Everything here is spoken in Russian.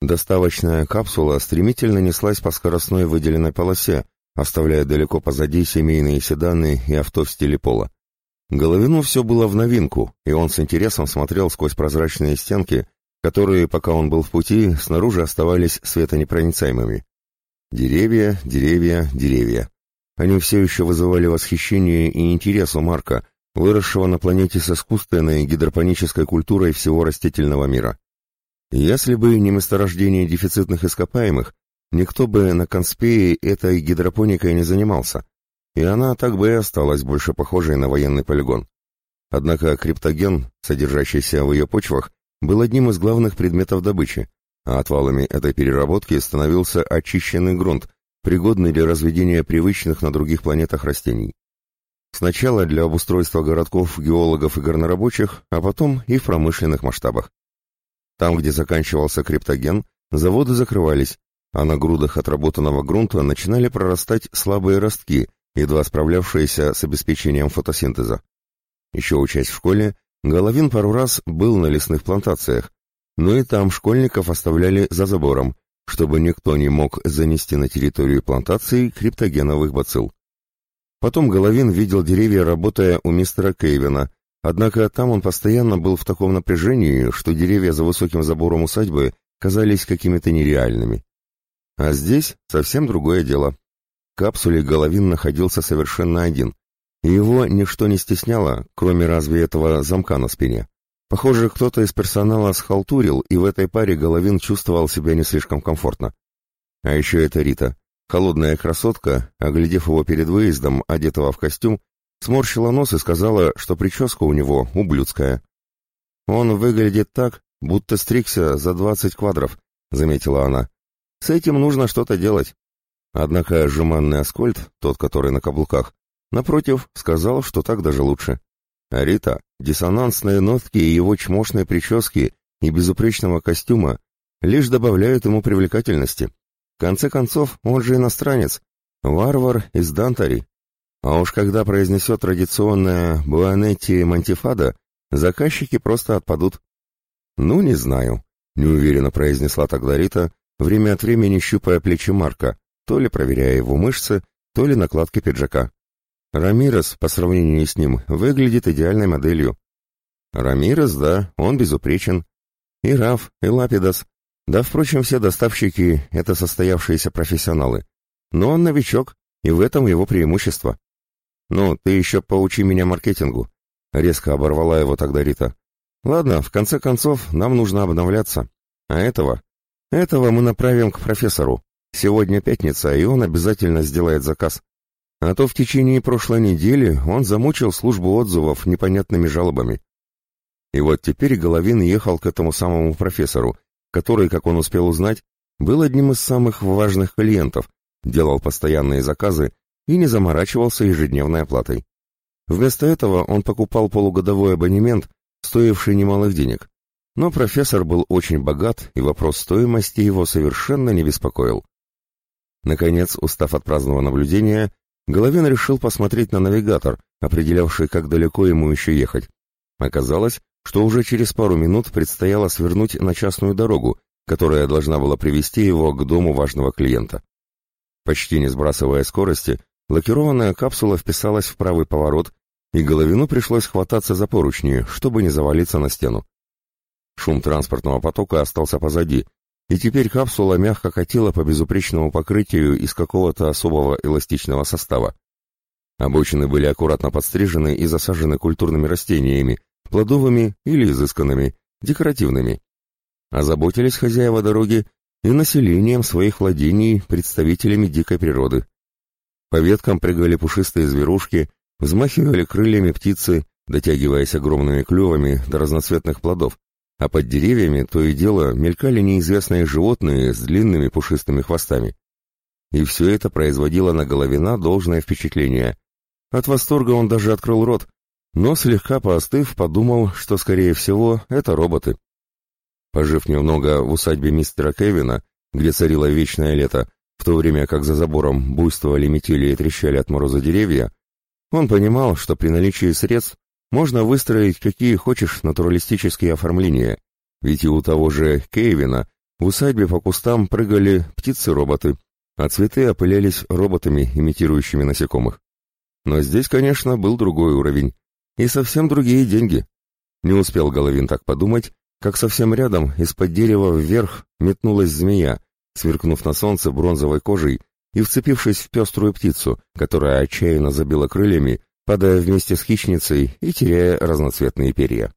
Доставочная капсула стремительно неслась по скоростной выделенной полосе, оставляя далеко позади семейные седаны и авто в стиле пола. Головину все было в новинку, и он с интересом смотрел сквозь прозрачные стенки, которые, пока он был в пути, снаружи оставались светонепроницаемыми. Деревья, деревья, деревья. Они все еще вызывали восхищение и интерес у Марка, выросшего на планете с искусственной гидропонической культурой всего растительного мира. Если бы не месторождение дефицитных ископаемых, никто бы на Конспее этой гидропоникой не занимался, и она так бы и осталась больше похожей на военный полигон. Однако криптоген, содержащийся в ее почвах, был одним из главных предметов добычи, а отвалами этой переработки становился очищенный грунт, пригодный для разведения привычных на других планетах растений. Сначала для обустройства городков, геологов и горнорабочих, а потом и в промышленных масштабах. Там, где заканчивался криптоген, заводы закрывались, а на грудах отработанного грунта начинали прорастать слабые ростки, едва справлявшиеся с обеспечением фотосинтеза. Еще учась в школе, Головин пару раз был на лесных плантациях, но и там школьников оставляли за забором, чтобы никто не мог занести на территорию плантации криптогеновых бацилл. Потом Головин видел деревья, работая у мистера Кейвена, однако там он постоянно был в таком напряжении, что деревья за высоким забором усадьбы казались какими-то нереальными. А здесь совсем другое дело. В капсуле Головин находился совершенно один, и его ничто не стесняло, кроме разве этого замка на спине. Похоже, кто-то из персонала схалтурил, и в этой паре Головин чувствовал себя не слишком комфортно. А еще это Рита. Холодная красотка, оглядев его перед выездом, одетого в костюм, сморщила нос и сказала, что прическа у него ублюдская. «Он выглядит так, будто стригся за двадцать квадров», — заметила она. «С этим нужно что-то делать». Однако жеманный Аскольд, тот, который на каблуках, напротив, сказал, что так даже лучше. А Рита, диссонансные нотки и его чмошной прически и безупречного костюма лишь добавляют ему привлекательности. В конце концов, он же иностранец, варвар из Дантари. А уж когда произнесет традиционное «Буанетти Мантифада», заказчики просто отпадут. «Ну, не знаю», — неуверенно произнесла тогда Рита, время от времени щупая плечи Марка, то ли проверяя его мышцы, то ли накладки пиджака. Рамирес, по сравнению с ним, выглядит идеальной моделью. Рамирес, да, он безупречен. И Раф, и Лапидас. Да, впрочем, все доставщики — это состоявшиеся профессионалы. Но он новичок, и в этом его преимущество. «Ну, ты еще поучи меня маркетингу», — резко оборвала его тогда Рита. «Ладно, в конце концов, нам нужно обновляться. А этого? Этого мы направим к профессору. Сегодня пятница, и он обязательно сделает заказ. А то в течение прошлой недели он замучил службу отзывов непонятными жалобами. И вот теперь Головин ехал к этому самому профессору, который, как он успел узнать, был одним из самых важных клиентов, делал постоянные заказы и не заморачивался ежедневной оплатой. Вместо этого он покупал полугодовой абонемент, стоивший немалых денег. Но профессор был очень богат, и вопрос стоимости его совершенно не беспокоил. Наконец, устав от праздного наблюдения, Головин решил посмотреть на навигатор, определявший, как далеко ему еще ехать. Оказалось, что уже через пару минут предстояло свернуть на частную дорогу, которая должна была привести его к дому важного клиента. Почти не сбрасывая скорости, лакированная капсула вписалась в правый поворот, и Головину пришлось хвататься за поручни, чтобы не завалиться на стену. Шум транспортного потока остался позади, и теперь капсула мягко катила по безупречному покрытию из какого-то особого эластичного состава. Обочины были аккуратно подстрижены и засажены культурными растениями, плодовыми или изысканными, декоративными. Озаботились хозяева дороги и населением своих владений представителями дикой природы. По веткам прыгали пушистые зверушки, взмахивали крыльями птицы, дотягиваясь огромными клювами до разноцветных плодов, а под деревьями то и дело мелькали неизвестные животные с длинными пушистыми хвостами. И все это производило на Головина должное впечатление. От восторга он даже открыл рот, но слегка поостыв, подумал, что, скорее всего, это роботы. Пожив немного в усадьбе мистера Кевина, где царило вечное лето, то время как за забором буйствовали метели и трещали от мороза деревья, он понимал, что при наличии средств можно выстроить какие хочешь натуралистические оформления, ведь и у того же Кейвина В усадьбе по кустам прыгали птицы-роботы, а цветы опылялись роботами, имитирующими насекомых. Но здесь, конечно, был другой уровень. И совсем другие деньги. Не успел Головин так подумать, как совсем рядом, из-под дерева вверх, метнулась змея, сверкнув на солнце бронзовой кожей и вцепившись в пеструю птицу, которая отчаянно забила крыльями, падая вместе с хищницей и теряя разноцветные перья.